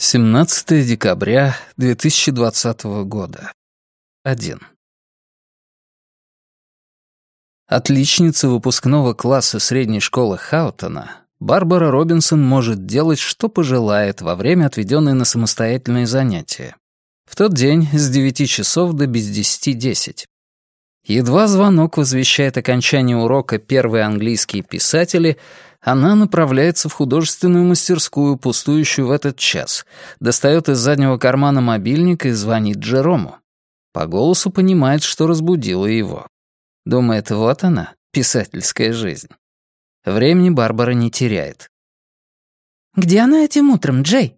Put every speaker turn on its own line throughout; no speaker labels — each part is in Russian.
17 декабря 2020 года. 1. Отличница выпускного класса средней школы Хаутона, Барбара Робинсон может делать, что пожелает во время, отведенное на самостоятельные занятия. В тот день с 9 часов до без 10.10. Едва звонок возвещает окончание урока «Первые английские писатели», она направляется в художественную мастерскую, пустующую в этот час, достает из заднего кармана мобильник и звонит Джерому. По голосу понимает, что разбудила его. Думает, вот она, писательская жизнь. Времени Барбара не теряет.
«Где она этим утром, Джей?»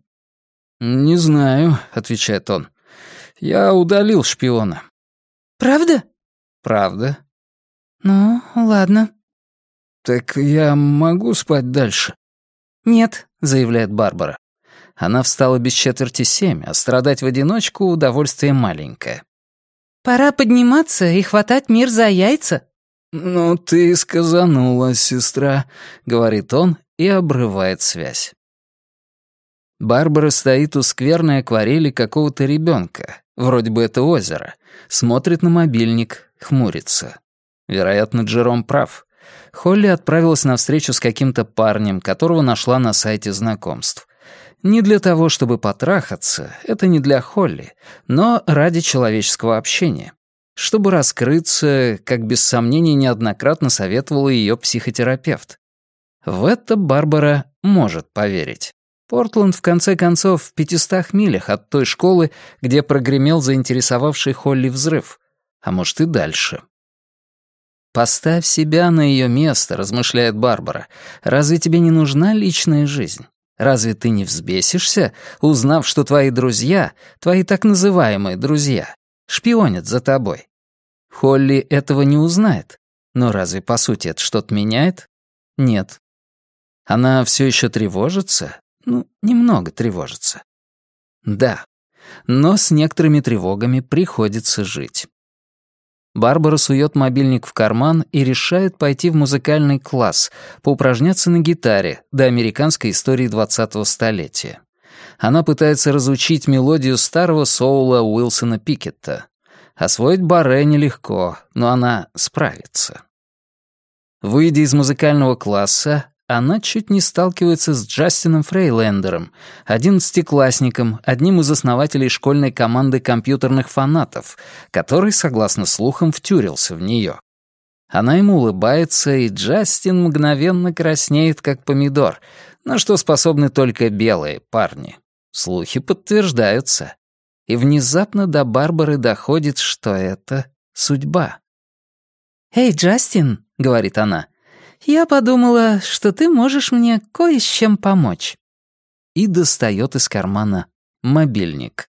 «Не знаю», — отвечает он. «Я удалил шпиона».
«Правда?»
«Правда».
«Ну, ладно».
«Так я могу спать дальше?»
«Нет», —
заявляет Барбара. Она встала без четверти семь, а страдать в одиночку — удовольствие маленькое.
«Пора подниматься и хватать мир за яйца».
«Ну ты сказанула, сестра», — говорит он и обрывает связь. Барбара стоит у скверной акварели какого-то ребенка, вроде бы это озеро, смотрит на мобильник, хмурится. Вероятно, Джером прав. Холли отправилась на встречу с каким-то парнем, которого нашла на сайте знакомств. Не для того, чтобы потрахаться, это не для Холли, но ради человеческого общения. Чтобы раскрыться, как без сомнения неоднократно советовала ее психотерапевт. В это Барбара может поверить. Портленд, в конце концов, в пятистах милях от той школы, где прогремел заинтересовавший Холли взрыв. А может и дальше. «Поставь себя на ее место», — размышляет Барбара. «Разве тебе не нужна личная жизнь? Разве ты не взбесишься, узнав, что твои друзья, твои так называемые друзья, шпионят за тобой? Холли этого не узнает. Но разве по сути это что-то меняет? Нет. Она все еще тревожится? Ну, немного тревожится. Да. Но с некоторыми тревогами приходится жить. Барбара сует мобильник в карман и решает пойти в музыкальный класс, поупражняться на гитаре до американской истории 20-го столетия. Она пытается разучить мелодию старого соула Уилсона Пикетта. Освоить баре нелегко, но она справится. Выйдя из музыкального класса, она чуть не сталкивается с Джастином Фрейлендером, одиннадцатиклассником, одним из основателей школьной команды компьютерных фанатов, который, согласно слухам, втюрился в нее. Она ему улыбается, и Джастин мгновенно краснеет, как помидор, на что способны только белые парни. Слухи подтверждаются. И внезапно до Барбары доходит, что это судьба.
«Эй, Джастин», — говорит она, я подумала, что ты можешь мне кое с чем помочь».
И достает из кармана мобильник.